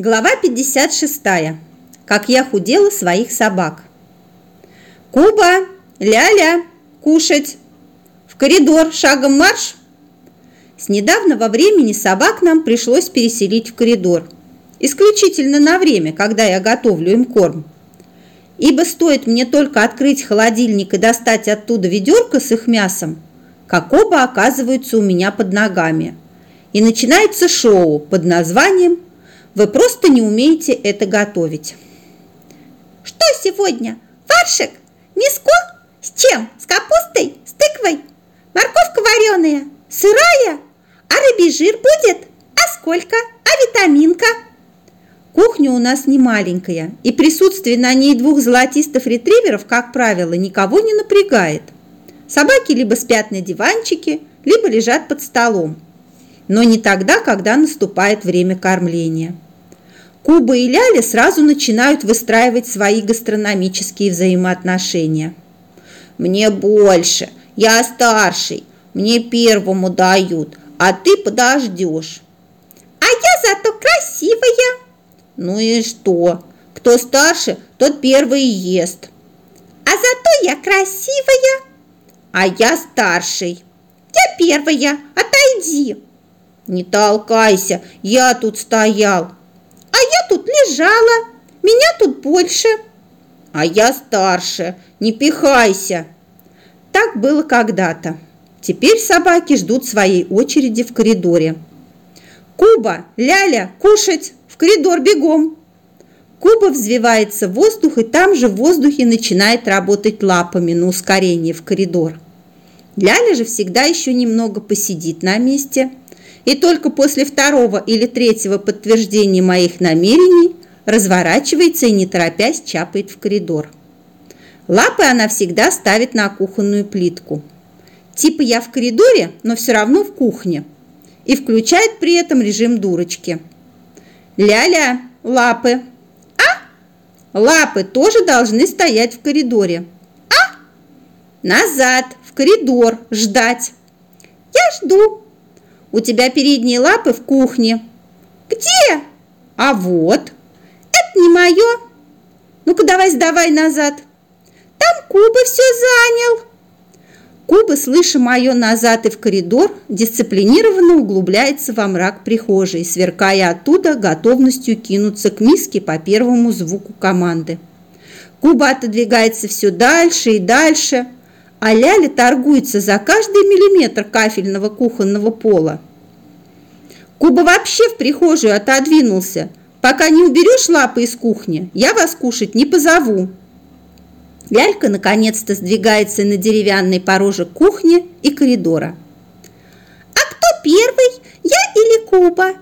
Глава 56. Как я худела своих собак. Куба, ля-ля, кушать. В коридор, шагом марш. С недавнего времени собак нам пришлось переселить в коридор. Исключительно на время, когда я готовлю им корм. Ибо стоит мне только открыть холодильник и достать оттуда ведерко с их мясом, как оба оказываются у меня под ногами. И начинается шоу под названием вы просто не умеете это готовить. Что сегодня? Фаршик? Миско? С чем? С капустой? С тыквой? Морковка вареная? Сырая? А рыбий жир будет? А сколько? А витаминка? Кухня у нас не маленькая, и присутствие на ней двух золотистых ретриверов, как правило, никого не напрягает. Собаки либо спят на диванчике, либо лежат под столом. Но не тогда, когда наступает время кормления. Куба и Ляля сразу начинают выстраивать свои гастрономические взаимоотношения. «Мне больше, я старший, мне первому дают, а ты подождешь». «А я зато красивая». «Ну и что? Кто старше, тот первый ест». «А зато я красивая». «А я старший». «Я первая, отойди». «Не толкайся, я тут стоял» а я тут лежала, меня тут больше. А я старше, не пихайся. Так было когда-то. Теперь собаки ждут своей очереди в коридоре. Куба, Ляля, кушать, в коридор бегом. Куба взвивается в воздух и там же в воздухе начинает работать лапами на ускорение в коридор. Ляля же всегда еще немного посидит на месте – и только после второго или третьего подтверждения моих намерений разворачивается и не торопясь чапает в коридор. Лапы она всегда ставит на кухонную плитку. Типа я в коридоре, но все равно в кухне. И включает при этом режим дурочки. Ля-ля, лапы. А? Лапы тоже должны стоять в коридоре. А? Назад, в коридор, ждать. Я жду. У тебя передние лапы в кухне. Где? А вот. Это не мое. Ну-ка давай сдавай назад. Там Куба все занял. Куба, слыша мое назад и в коридор, дисциплинированно углубляется во мрак прихожей, сверкая оттуда готовностью кинуться к миске по первому звуку команды. Куба отодвигается все дальше и дальше – а Ляля торгуется за каждый миллиметр кафельного кухонного пола. Куба вообще в прихожую отодвинулся. Пока не уберешь лапы из кухни, я вас кушать не позову. Лялька наконец-то сдвигается на деревянный порожек кухни и коридора. А кто первый, я или Куба?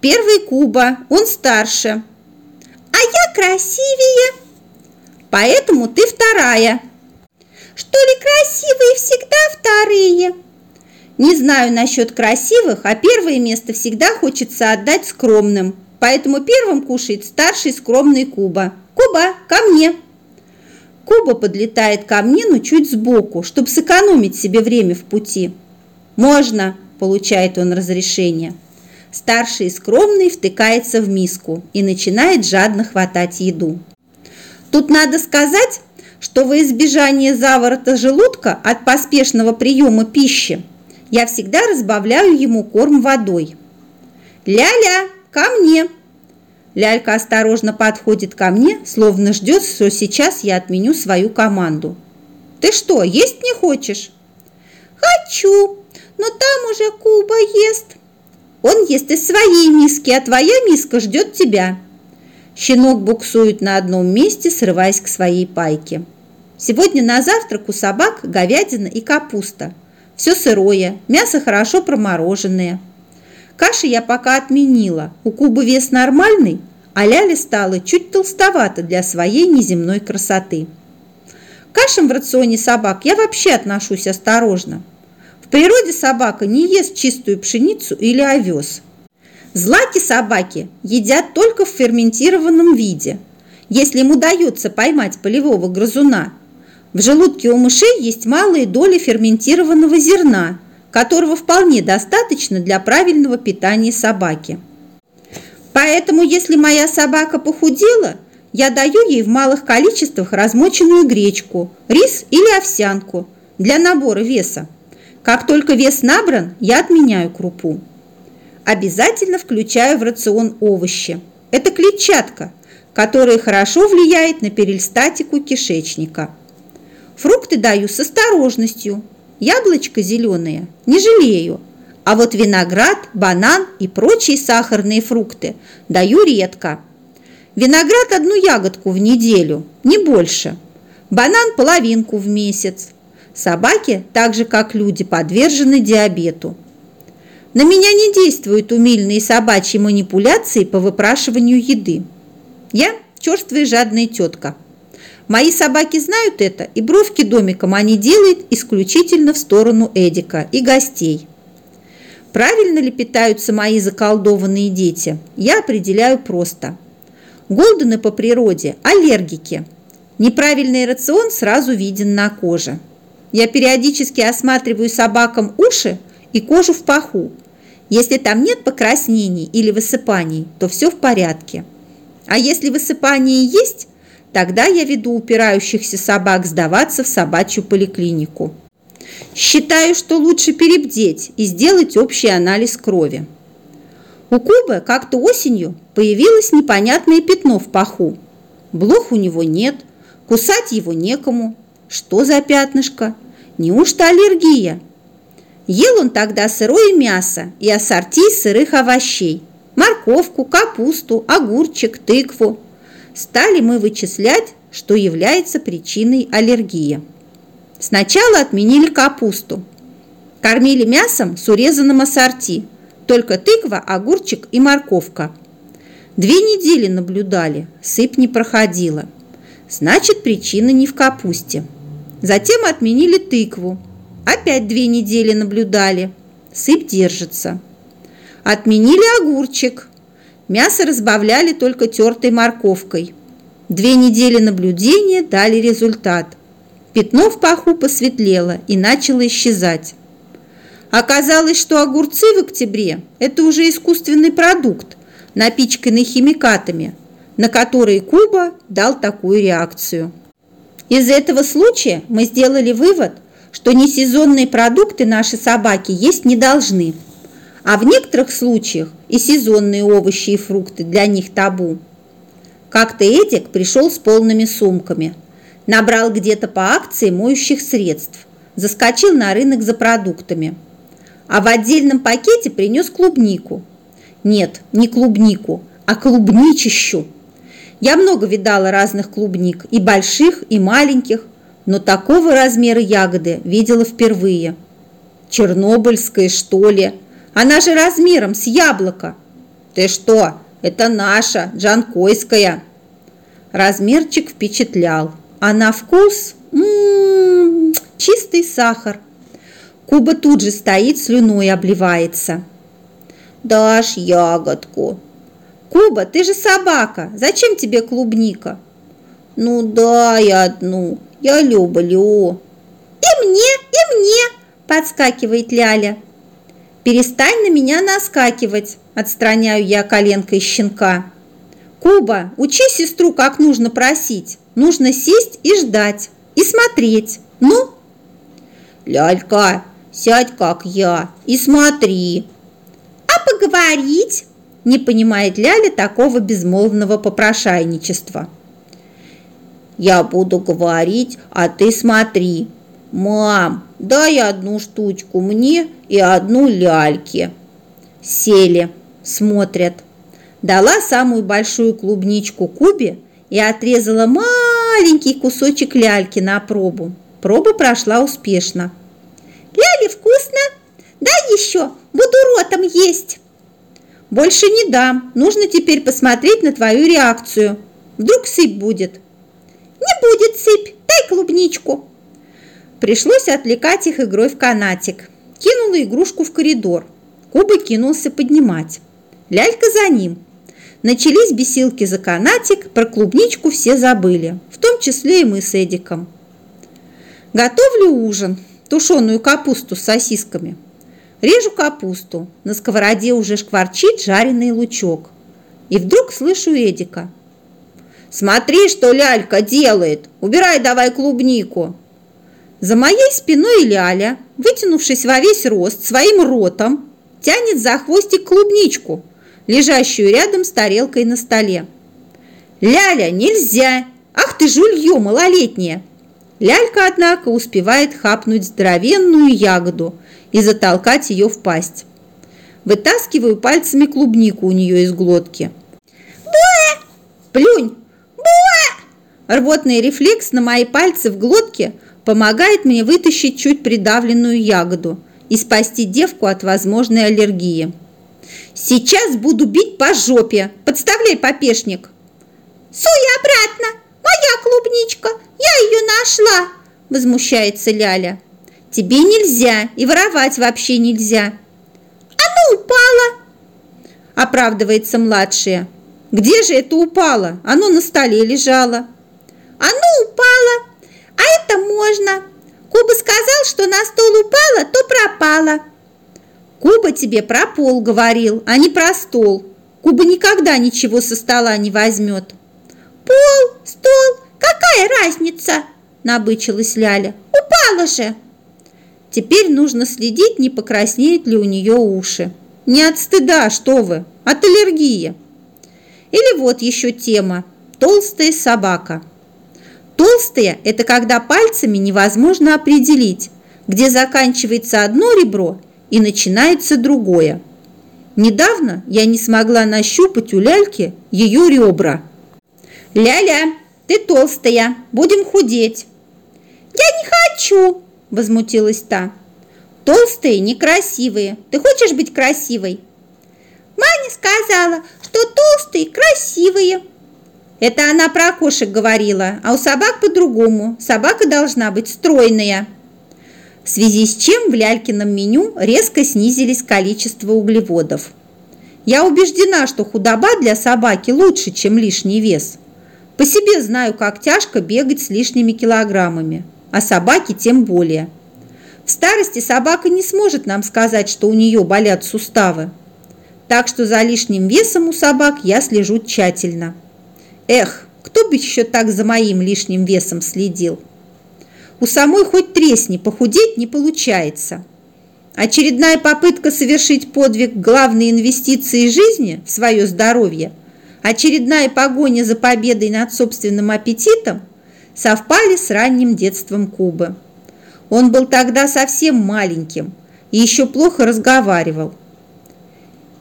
Первый Куба, он старше. А я красивее. Поэтому ты вторая. Что ли красивые всегда вторые? Не знаю насчет красивых, а первое место всегда хочется отдать скромным. Поэтому первым кушает старший скромный Куба. Куба, ко мне! Куба подлетает ко мне, но чуть сбоку, чтобы сэкономить себе время в пути. «Можно!» – получает он разрешение. Старший скромный втыкается в миску и начинает жадно хватать еду. Тут надо сказать, что во избежание заворота желудка от поспешного приема пищи я всегда разбавляю ему корм водой. «Ля-ля, ко мне!» Лялька осторожно подходит ко мне, словно ждет, что сейчас я отменю свою команду. «Ты что, есть не хочешь?» «Хочу, но там уже Куба ест». «Он ест из своей миски, а твоя миска ждет тебя». Щенок буксует на одном месте, срываясь к своей пайке. Сегодня на завтрак у собак говядина и капуста. Все сырое, мясо хорошо промороженное. Каши я пока отменила. У Кубы вес нормальный, а Ляля стала чуть толстовата для своей неземной красоты. К кашам в рационе собак я вообще отношусь осторожно. В природе собака не ест чистую пшеницу или овес. Злаки собаки едят только в ферментированном виде. Если им удается поймать полевого грызуна – в желудке у мышей есть малые доли ферментированного зерна, которого вполне достаточно для правильного питания собаки. По Поэтому, если моя собака похудела, я даю ей в малых количествах размоченную гречку, рис или овсянку для набора веса. Как только вес набран, я отменяю крупу. Обязательно включаю в рацион овощи. Это клетчатка, которая хорошо влияет на перистатику кишечника. Фрукты даю с осторожностью. Яблочко зеленое не жалею. А вот виноград, банан и прочие сахарные фрукты даю редко. Виноград одну ягодку в неделю, не больше. Банан половинку в месяц. Собаки, так же как люди, подвержены диабету. На меня не действуют умильные собачьи манипуляции по выпрашиванию еды. Я черствая жадная тетка. Мои собаки знают это, и бровки домиком они делают исключительно в сторону Эдика и гостей. Правильно ли питаются мои заколдованные дети, я определяю просто. Голдены по природе – аллергики. Неправильный рацион сразу виден на коже. Я периодически осматриваю собакам уши и кожу в паху. Если там нет покраснений или высыпаний, то все в порядке. А если высыпания есть, тогда я веду упирающихся собак сдаваться в собачью поликлинику. Считаю, что лучше перебдеть и сделать общий анализ крови. У Кубы как-то осенью появилось непонятное пятно в паху. Блох у него нет, кусать его некому. Что за пятнышко? Неужто аллергия? Ел он тогда сырое мясо и ассорти сырых овощей. Морковку, капусту, огурчик, тыкву. Стали мы вычислять, что является причиной аллергии. Сначала отменили капусту. Кормили мясом с урезанным ассорти. Только тыква, огурчик и морковка. Две недели наблюдали, сыпь не проходила. Значит, причина не в капусте. Затем отменили тыкву. Опять две недели наблюдали. Сыпь держится. Отменили огурчик. Мясо разбавляли только тертой морковкой. Две недели наблюдения дали результат – Пятно в паху посветлело и начало исчезать. Оказалось, что огурцы в октябре – это уже искусственный продукт, напичканный химикатами, на которые Куба дал такую реакцию. Из этого случая мы сделали вывод, что несезонные продукты наши собаки есть не должны, а в некоторых случаях и сезонные овощи и фрукты для них табу. Как-то Эдик пришел с полными сумками – Набрал где-то по акции моющих средств. Заскочил на рынок за продуктами. А в отдельном пакете принес клубнику. Нет, не клубнику, а клубничищу. Я много видала разных клубник, и больших, и маленьких, но такого размера ягоды видела впервые. Чернобыльская, что ли? Она же размером с яблоко. Ты что, это наша, джанкойская. Размерчик впечатлял а на вкус м -м -м, чистый сахар. Куба тут же стоит, слюной обливается. «Дашь ягодку». «Куба, ты же собака, зачем тебе клубника?» «Ну дай одну, я люблю». «И мне, и мне!» – подскакивает Ляля. «Перестань на меня наскакивать!» – отстраняю я коленкой щенка. «Куба, учи сестру, как нужно просить!» Нужно сесть и ждать, и смотреть. Ну? Лялька, сядь, как я, и смотри. А поговорить? Не понимает Ляля такого безмолвного попрошайничества. Я буду говорить, а ты смотри. Мам, дай одну штучку мне и одну ляльке. Сели, смотрят. Дала самую большую клубничку Кубе и отрезала маленький кусочек ляльки на пробу. Проба прошла успешно. «Ляли вкусно? Дай еще, буду ротом есть!» «Больше не дам, нужно теперь посмотреть на твою реакцию. Вдруг сыпь будет?» «Не будет сыпь, дай клубничку!» Пришлось отвлекать их игрой в канатик. Кинула игрушку в коридор. Куба кинулся поднимать. Лялька за ним. Начались бесилки за канатик, про клубничку все забыли, в том числе и мы с Эдиком. Готовлю ужин, тушеную капусту с сосисками. Режу капусту, на сковороде уже шкварчит жареный лучок. И вдруг слышу Эдика. «Смотри, что лялька делает! Убирай давай клубнику!» За моей спиной Ляля, вытянувшись во весь рост своим ротом, тянет за хвостик клубничку, лежащую рядом с тарелкой на столе. «Ляля, нельзя! Ах ты жулье малолетняя!» Лялька, однако, успевает хапнуть здоровенную ягоду и затолкать ее в пасть. Вытаскиваю пальцами клубнику у нее из глотки. «Буэ!» «Плюнь!» «Буэ!» Рвотный рефлекс на мои пальцы в глотке помогает мне вытащить чуть придавленную ягоду и спасти девку от возможной аллергии. «Сейчас буду бить по жопе! Подставляй, попешник!» «Суй обратно! Моя клубничка! Я ее нашла!» Возмущается Ляля. «Тебе нельзя, и воровать вообще нельзя!» «Оно упало!» Оправдывается младшая. «Где же это упало? Оно на столе лежало!» «Оно упало! А это можно! Куба сказал, что на стол упало, то пропало!» Куба тебе про пол говорил, а не про стол. Куба никогда ничего со стола не возьмет. Пол, стол, какая разница? Набычилась Ляля. Упала же. Теперь нужно следить, не покраснеют ли у нее уши. Не от стыда, что вы, от аллергии. Или вот еще тема «Толстая собака». Толстая – это когда пальцами невозможно определить, где заканчивается одно ребро и начинается другое. Недавно я не смогла нащупать у ляльки ее ребра. «Ляля, ты толстая, будем худеть!» «Я не хочу!» – возмутилась та. «Толстые некрасивые. Ты хочешь быть красивой?» «Маня сказала, что толстые красивые!» Это она про кошек говорила, а у собак по-другому. Собака должна быть стройная в связи с чем в Лялькином меню резко снизились количество углеводов. Я убеждена, что худоба для собаки лучше, чем лишний вес. По себе знаю, как тяжко бегать с лишними килограммами, а собаке тем более. В старости собака не сможет нам сказать, что у нее болят суставы. Так что за лишним весом у собак я слежу тщательно. Эх, кто бы еще так за моим лишним весом следил? У самой хоть тресни, похудеть не получается. Очередная попытка совершить подвиг главной инвестиции жизни в свое здоровье, очередная погоня за победой над собственным аппетитом совпали с ранним детством Кубы. Он был тогда совсем маленьким и еще плохо разговаривал.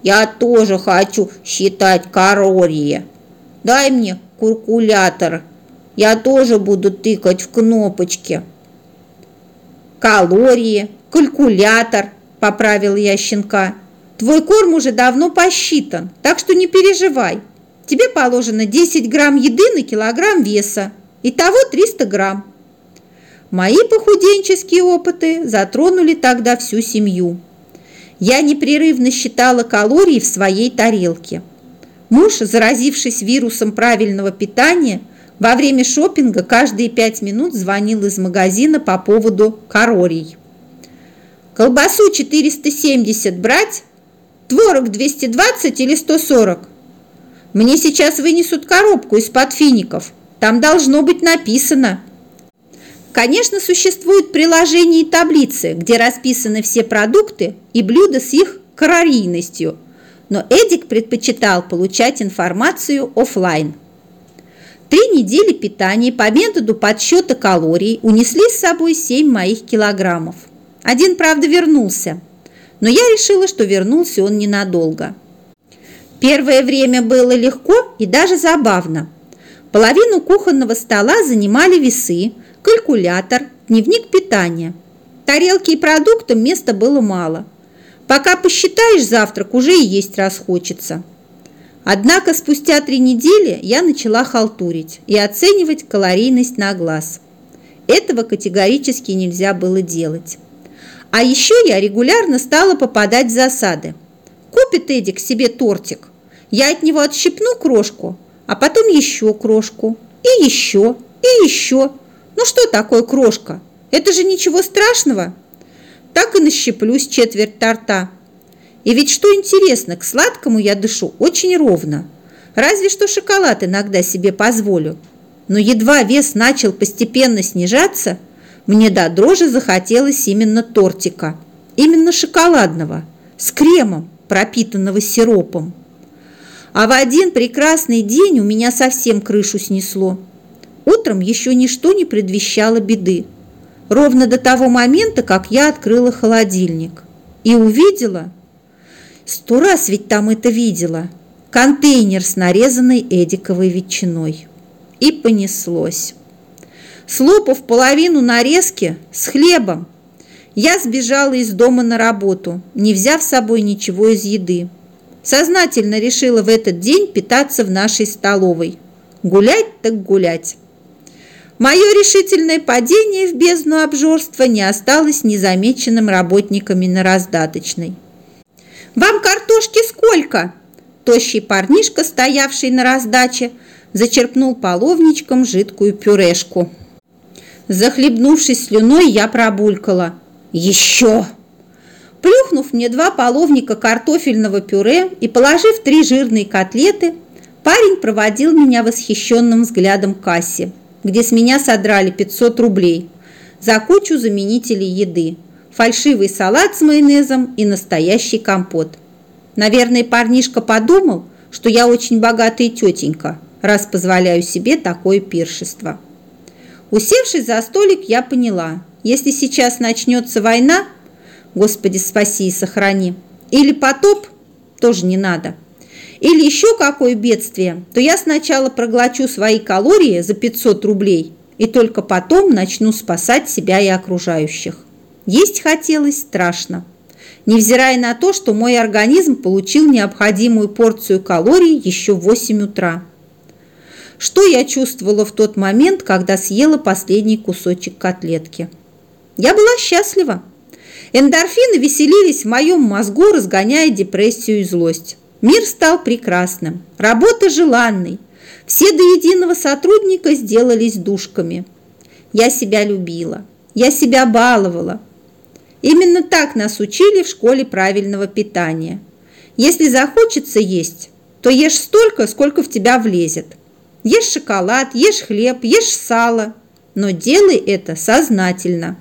«Я тоже хочу считать калории. Дай мне калькулятор», я тоже буду тыкать в кнопочки. Калории, калькулятор, поправил я щенка. Твой корм уже давно посчитан, так что не переживай. Тебе положено 10 грамм еды на килограмм веса. Итого 300 грамм. Мои похуденческие опыты затронули тогда всю семью. Я непрерывно считала калории в своей тарелке. Муж, заразившись вирусом правильного питания, во время шопинга каждые пять минут звонил из магазина по поводу калорий. Колбасу 470 брать? Творог 220 или 140? Мне сейчас вынесут коробку из-под фиников. Там должно быть написано. Конечно, существуют приложения и таблицы, где расписаны все продукты и блюда с их калорийностью, но Эдик предпочитал получать информацию офлайн. Три недели питания по методу подсчета калорий унесли с собой 7 моих килограммов. Один, правда, вернулся, но я решила, что вернулся он ненадолго. Первое время было легко и даже забавно. Половину кухонного стола занимали весы, калькулятор, дневник питания. Тарелки и продуктам места было мало. Пока посчитаешь завтрак, уже и есть расхочется. Однако спустя три недели я начала халтурить и оценивать калорийность на глаз. Этого категорически нельзя было делать. А еще я регулярно стала попадать в засады. Купит Эдик себе тортик, я от него отщипну крошку, а потом еще крошку, и еще, и еще. Ну что такое крошка? Это же ничего страшного. Так и нащеплюсь четверть торта. И ведь что интересно, к сладкому я дышу очень ровно. Разве что шоколад иногда себе позволю. Но едва вес начал постепенно снижаться, мне до дрожи захотелось именно тортика, именно шоколадного, с кремом, пропитанного сиропом. А в один прекрасный день у меня совсем крышу снесло. Утром еще ничто не предвещало беды. Ровно до того момента, как я открыла холодильник и увидела, сто раз ведь там это видела, контейнер с нарезанной эдиковой ветчиной. И понеслось. Слопав половину нарезки с хлебом, я сбежала из дома на работу, не взяв с собой ничего из еды. Сознательно решила в этот день питаться в нашей столовой. Гулять так гулять. Мое решительное падение в бездну обжорства не осталось незамеченным работниками на раздаточной. «Вам картошки сколько?» Тощий парнишка, стоявший на раздаче, зачерпнул половничком жидкую пюрешку. Захлебнувшись слюной, я пробулькала. «Еще!» Плюхнув мне два половника картофельного пюре и положив три жирные котлеты, парень проводил меня восхищенным взглядом к кассе, где с меня содрали 500 рублей за кучу заменителей еды, фальшивый салат с майонезом и настоящий компот. Наверное, парнишка подумал, что я очень богатая тетенька, раз позволяю себе такое пиршество. Усевшись за столик, я поняла, если сейчас начнется война, Господи, спаси и сохрани. Или потоп, тоже не надо. Или еще какое бедствие, то я сначала проглочу свои калории за 500 рублей и только потом начну спасать себя и окружающих. Есть хотелось страшно. Невзирая на то, что мой организм получил необходимую порцию калорий еще в 8 утра. Что я чувствовала в тот момент, когда съела последний кусочек котлетки? Я была счастлива. Эндорфины веселились в моем мозгу, разгоняя депрессию и злость. Мир стал прекрасным, работа желанной. Все до единого сотрудника сделались душками. Я себя любила, я себя баловала. Именно так нас учили в школе правильного питания. Если захочется есть, то ешь столько, сколько в тебя влезет. Ешь шоколад, ешь хлеб, ешь сало, но делай это сознательно.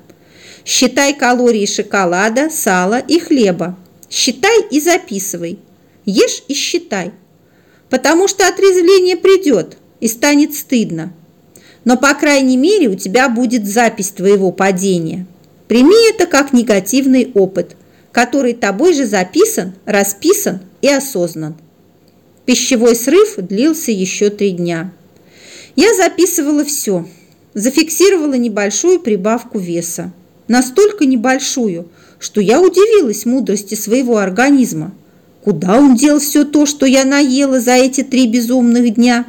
Считай калории шоколада, сала и хлеба. Считай и записывай. Ешь и считай. Потому что отрезвление придет и станет стыдно. Но, по крайней мере, у тебя будет запись твоего падения. Прими это как негативный опыт, который тобой же записан, расписан и осознан. Пищевой срыв длился еще три дня. Я записывала все, зафиксировала небольшую прибавку веса настолько небольшую, что я удивилась мудрости своего организма. Куда он дел все то, что я наела за эти три безумных дня?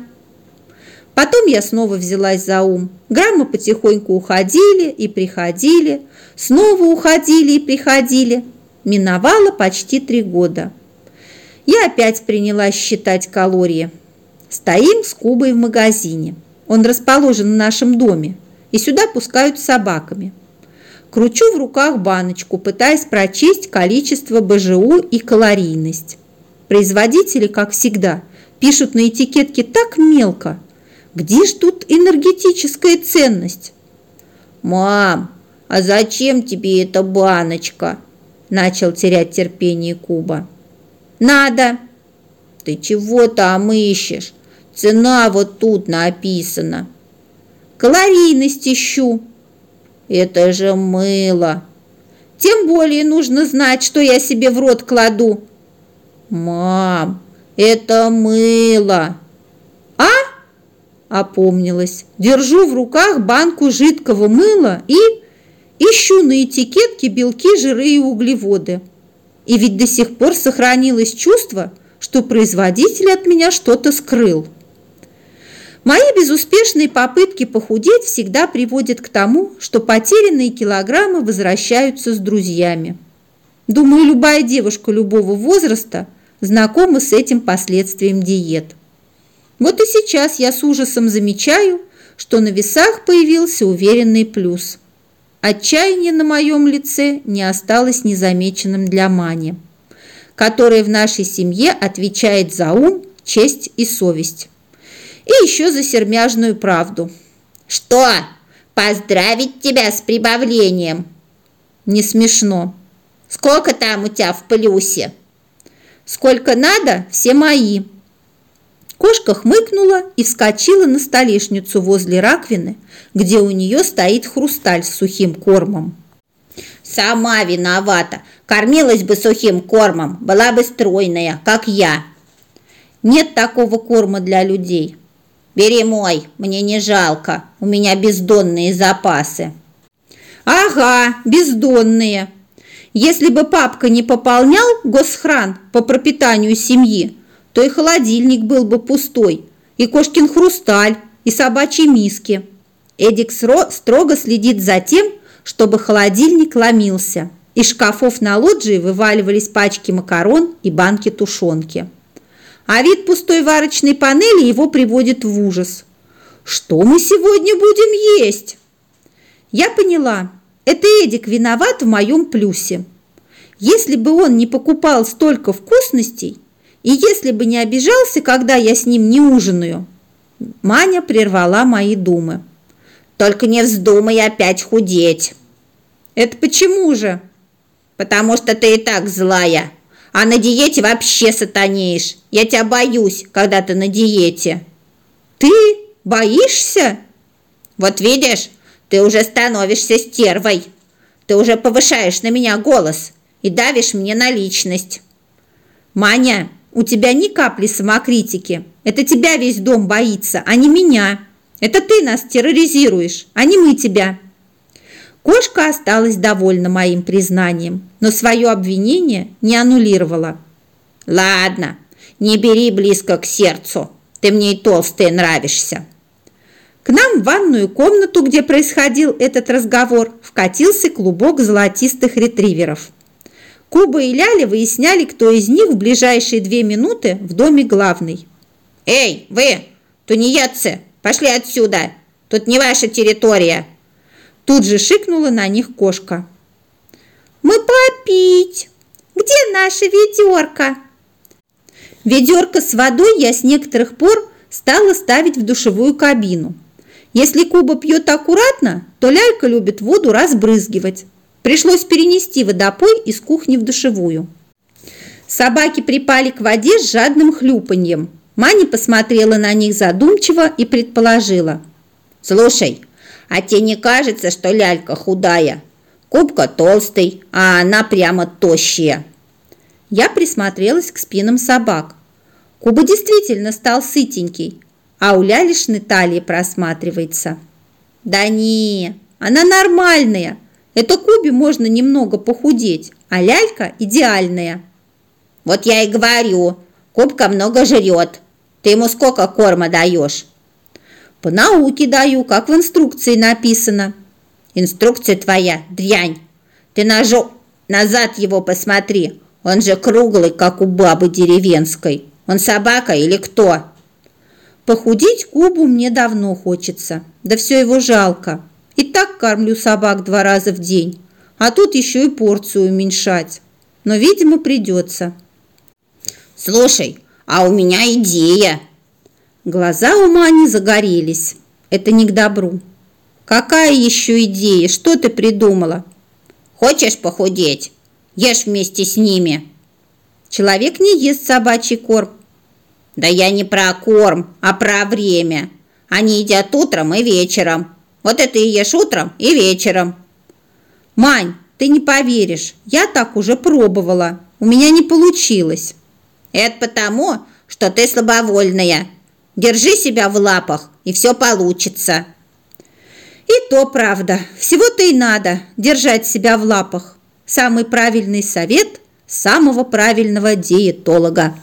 Потом я снова взялась за ум. Граммы потихоньку уходили и приходили, снова уходили и приходили. Миновало почти три года. Я опять принялась считать калории. Стоим с Кубой в магазине. Он расположен в нашем доме, и сюда пускают собаками. Кручу в руках баночку, пытаясь прочесть количество БЖУ и калорийность. Производители, как всегда, пишут на этикетке так мелко. Где ж тут энергетическая ценность? «Мам, а зачем тебе эта баночка?» Начал терять терпение Куба. «Надо!» «Ты чего там ищешь? Цена вот тут написана». «Калорийность ищу!» Это же мыло. Тем более нужно знать, что я себе в рот кладу. Мам, это мыло. А? Опомнилась. Держу в руках банку жидкого мыла и ищу на этикетке белки, жиры и углеводы. И ведь до сих пор сохранилось чувство, что производитель от меня что-то скрыл. Мои безуспешные попытки похудеть всегда приводят к тому, что потерянные килограммы возвращаются с друзьями. Думаю, любая девушка любого возраста знакома с этим последствием диет. Вот и сейчас я с ужасом замечаю, что на весах появился уверенный плюс. Отчаяние на моем лице не осталось незамеченным для Мани, которая в нашей семье отвечает за ум честь и совесть. И еще за сермяжную правду. Что? Поздравить тебя с прибавлением? Не смешно. Сколько там у тебя в плюсе? Сколько надо, все мои. Кошка хмыкнула и вскочила на столешницу возле раковины, где у нее стоит хрусталь с сухим кормом. Сама виновата. Кормилась бы сухим кормом, была бы стройная, как я. Нет такого корма для людей. Бери мой, мне не жалко, у меня бездонные запасы. Ага, бездонные. Если бы папка не пополнял госхран по пропитанию семьи, то и холодильник был бы пустой, и кошкин хрусталь, и собачьи миски. Эдик строго следит за тем, чтобы холодильник ломился. Из шкафов на лоджии вываливались пачки макарон и банки тушенки. А вид пустой варочной панели его приводит в ужас. Что мы сегодня будем есть? Я поняла, это Эдик виноват в моем плюсе. Если бы он не покупал столько вкусностей, и если бы не обижался, когда я с ним не ужинаю, Маня прервала мои думы. Только не вздумай опять худеть. Это почему же? Потому что ты и так злая. А на диете вообще сатанеешь. Я тебя боюсь, когда ты на диете. Ты боишься? Вот видишь, ты уже становишься стервой. Ты уже повышаешь на меня голос и давишь мне на личность. Маня, у тебя ни капли самокритики. Это тебя весь дом боится, а не меня. Это ты нас терроризируешь, а не мы тебя. Кошка осталась довольна моим признанием, но свое обвинение не аннулировала. «Ладно, не бери близко к сердцу, ты мне и толстая нравишься». К нам в ванную комнату, где происходил этот разговор, вкатился клубок золотистых ретриверов. Куба и Ляля выясняли, кто из них в ближайшие две минуты в доме главный. «Эй, вы, тунеядцы, пошли отсюда! Тут не ваша территория!» Тут же шикнула на них кошка. «Мы попить! Где наша ведерко?» Ведерко с водой я с некоторых пор стала ставить в душевую кабину. Если Куба пьет аккуратно, то Лялька любит воду разбрызгивать. Пришлось перенести водопой из кухни в душевую. Собаки припали к воде с жадным хлюпаньем. Маня посмотрела на них задумчиво и предположила. «Слушай, а тебе не кажется, что лялька худая? Кубка толстый, а она прямо тощая. Я присмотрелась к спинам собак. Куба действительно стал сытенький, а у лялишны талии просматривается. Да не, она нормальная. Это Кубе можно немного похудеть, а лялька идеальная. Вот я и говорю, Кубка много жрет. Ты ему сколько корма даешь? По науке даю, как в инструкции написано. Инструкция твоя дрянь. Ты ножом назад его посмотри. Он же круглый, как у бабы деревенской. Он собака или кто? Похудеть Кубу мне давно хочется. Да все его жалко. И так кормлю собак два раза в день. А тут еще и порцию уменьшать. Но, видимо, придется. Слушай, а у меня идея. Глаза у Мани загорелись. Это не к добру. Какая еще идея? Что ты придумала? Хочешь похудеть? Ешь вместе с ними. Человек не ест собачий корм. Да я не про корм, а про время. Они едят утром и вечером. Вот это и ешь утром и вечером. Мань, ты не поверишь, я так уже пробовала. У меня не получилось. Это потому, что ты слабовольная. Держи себя в лапах, и все получится. И то правда. Всего-то и надо держать себя в лапах. Самый правильный совет самого правильного диетолога.